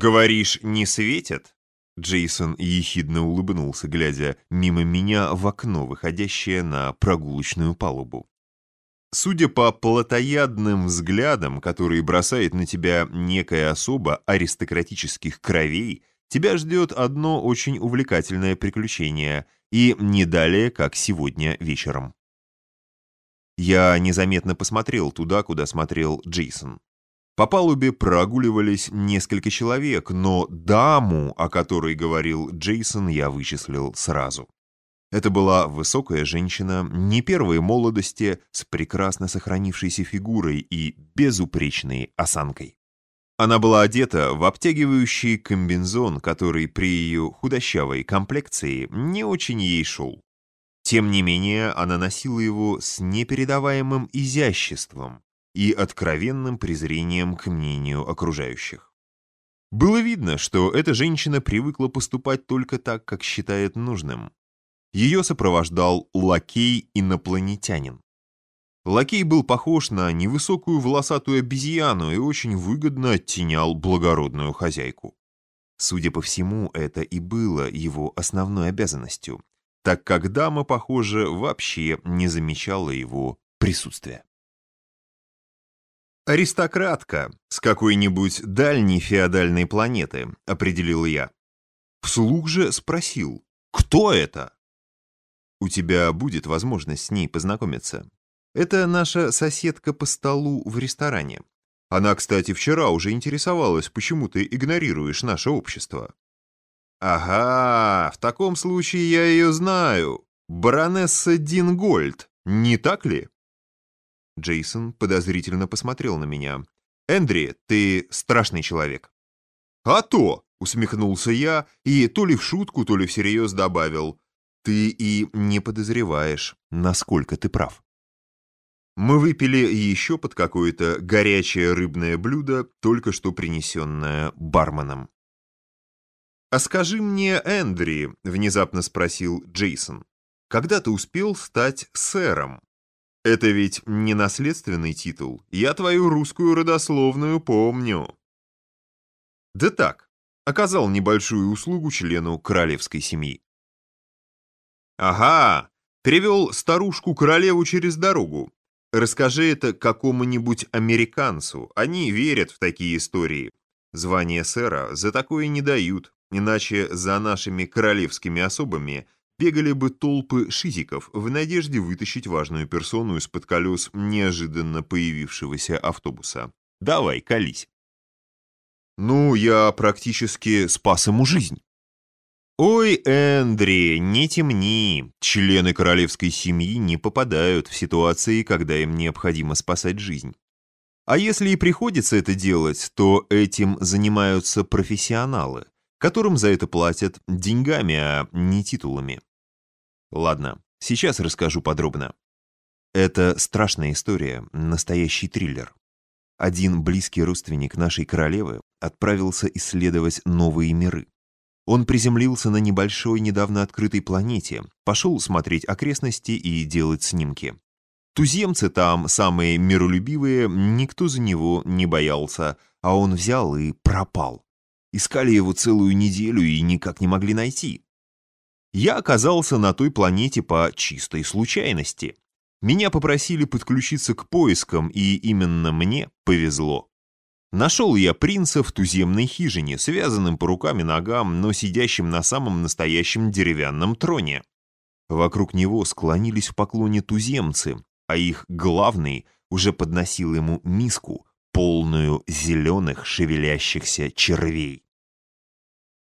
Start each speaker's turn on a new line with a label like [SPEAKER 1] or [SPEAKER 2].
[SPEAKER 1] «Говоришь, не светят?» Джейсон ехидно улыбнулся, глядя мимо меня в окно, выходящее на прогулочную палубу. Судя по плотоядным взглядам, которые бросает на тебя некая особа аристократических кровей, тебя ждет одно очень увлекательное приключение, и не далее, как сегодня вечером. Я незаметно посмотрел туда, куда смотрел Джейсон. По палубе прогуливались несколько человек, но даму, о которой говорил Джейсон, я вычислил сразу. Это была высокая женщина, не первой молодости, с прекрасно сохранившейся фигурой и безупречной осанкой. Она была одета в обтягивающий комбинзон, который при ее худощавой комплекции не очень ей шел. Тем не менее, она носила его с непередаваемым изяществом и откровенным презрением к мнению окружающих. Было видно, что эта женщина привыкла поступать только так, как считает нужным. Ее сопровождал лакей-инопланетянин. Лакей был похож на невысокую волосатую обезьяну и очень выгодно оттенял благородную хозяйку. Судя по всему, это и было его основной обязанностью, так как дама, похоже, вообще не замечала его присутствия. «Аристократка с какой-нибудь дальней феодальной планеты», — определил я. Вслух же спросил, «Кто это?» У тебя будет возможность с ней познакомиться. Это наша соседка по столу в ресторане. Она, кстати, вчера уже интересовалась, почему ты игнорируешь наше общество. Ага, в таком случае я ее знаю. Баронесса Дингольд, не так ли? Джейсон подозрительно посмотрел на меня. «Эндри, ты страшный человек». «А то!» — усмехнулся я и то ли в шутку, то ли всерьез добавил. Ты и не подозреваешь, насколько ты прав. Мы выпили еще под какое-то горячее рыбное блюдо, только что принесенное барменом. «А скажи мне, Эндри», — внезапно спросил Джейсон, — «когда ты успел стать сэром? Это ведь не наследственный титул. Я твою русскую родословную помню». «Да так», — оказал небольшую услугу члену королевской семьи. «Ага, привел старушку-королеву через дорогу. Расскажи это какому-нибудь американцу, они верят в такие истории. Звание сэра за такое не дают, иначе за нашими королевскими особами бегали бы толпы шизиков в надежде вытащить важную персону из-под колес неожиданно появившегося автобуса. Давай, колись. Ну, я практически спас ему жизнь. «Ой, Эндри, не темни. Члены королевской семьи не попадают в ситуации, когда им необходимо спасать жизнь. А если и приходится это делать, то этим занимаются профессионалы, которым за это платят деньгами, а не титулами. Ладно, сейчас расскажу подробно. Это страшная история, настоящий триллер. Один близкий родственник нашей королевы отправился исследовать новые миры. Он приземлился на небольшой недавно открытой планете, пошел смотреть окрестности и делать снимки. Туземцы там, самые миролюбивые, никто за него не боялся, а он взял и пропал. Искали его целую неделю и никак не могли найти. Я оказался на той планете по чистой случайности. Меня попросили подключиться к поискам, и именно мне повезло. Нашел я принца в туземной хижине, связанным по рукам и ногам, но сидящим на самом настоящем деревянном троне. Вокруг него склонились в поклоне туземцы, а их главный уже подносил ему миску, полную зеленых шевелящихся червей.